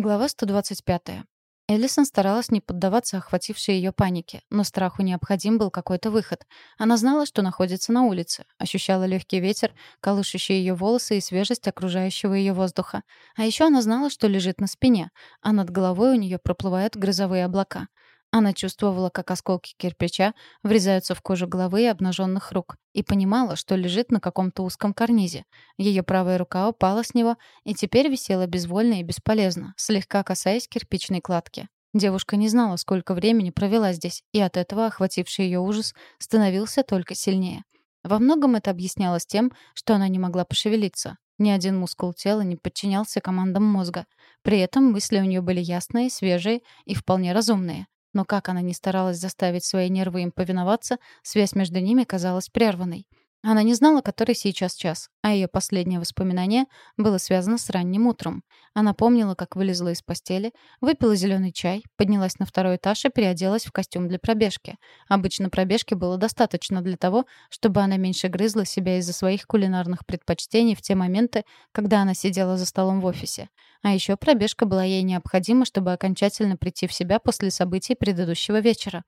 Глава 125. Эллисон старалась не поддаваться охватившей ее панике, но страху необходим был какой-то выход. Она знала, что находится на улице, ощущала легкий ветер, колышущий ее волосы и свежесть окружающего ее воздуха. А еще она знала, что лежит на спине, а над головой у нее проплывают грозовые облака. Она чувствовала, как осколки кирпича врезаются в кожу головы и обнаженных рук, и понимала, что лежит на каком-то узком карнизе. Ее правая рука упала с него и теперь висела безвольно и бесполезно, слегка касаясь кирпичной кладки. Девушка не знала, сколько времени провела здесь, и от этого охвативший ее ужас становился только сильнее. Во многом это объяснялось тем, что она не могла пошевелиться. Ни один мускул тела не подчинялся командам мозга. При этом мысли у нее были ясные, свежие и вполне разумные. Но как она ни старалась заставить свои нервы им повиноваться, связь между ними казалась прерванной. Она не знала, который сейчас час, а ее последнее воспоминание было связано с ранним утром. Она помнила, как вылезла из постели, выпила зеленый чай, поднялась на второй этаж и переоделась в костюм для пробежки. Обычно пробежки было достаточно для того, чтобы она меньше грызла себя из-за своих кулинарных предпочтений в те моменты, когда она сидела за столом в офисе. А еще пробежка была ей необходима, чтобы окончательно прийти в себя после событий предыдущего вечера.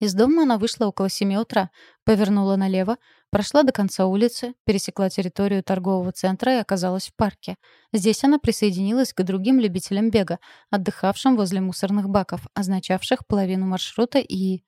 Из дома она вышла около семи утра, повернула налево, прошла до конца улицы, пересекла территорию торгового центра и оказалась в парке. Здесь она присоединилась к другим любителям бега, отдыхавшим возле мусорных баков, означавших половину маршрута, и...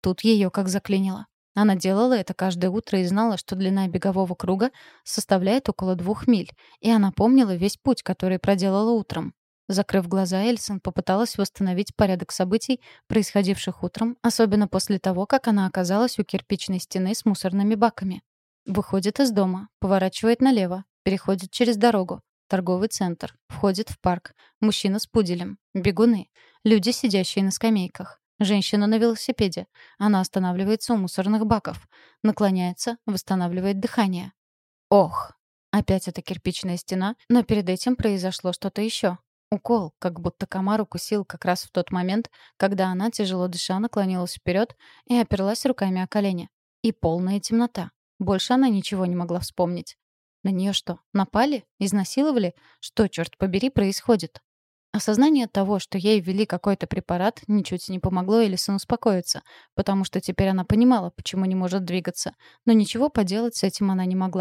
Тут ее как заклинило. Она делала это каждое утро и знала, что длина бегового круга составляет около двух миль, и она помнила весь путь, который проделала утром. Закрыв глаза, Эльсон попыталась восстановить порядок событий, происходивших утром, особенно после того, как она оказалась у кирпичной стены с мусорными баками. Выходит из дома, поворачивает налево, переходит через дорогу. Торговый центр. Входит в парк. Мужчина с пуделем. Бегуны. Люди, сидящие на скамейках. Женщина на велосипеде. Она останавливается у мусорных баков. Наклоняется, восстанавливает дыхание. Ох! Опять эта кирпичная стена, но перед этим произошло что-то еще. Укол, как будто комар укусил как раз в тот момент, когда она, тяжело дыша, наклонилась вперед и оперлась руками о колени. И полная темнота. Больше она ничего не могла вспомнить. На нее что, напали? Изнасиловали? Что, черт побери, происходит? Осознание того, что ей ввели какой-то препарат, ничуть не помогло Элисон успокоиться, потому что теперь она понимала, почему не может двигаться. Но ничего поделать с этим она не могла.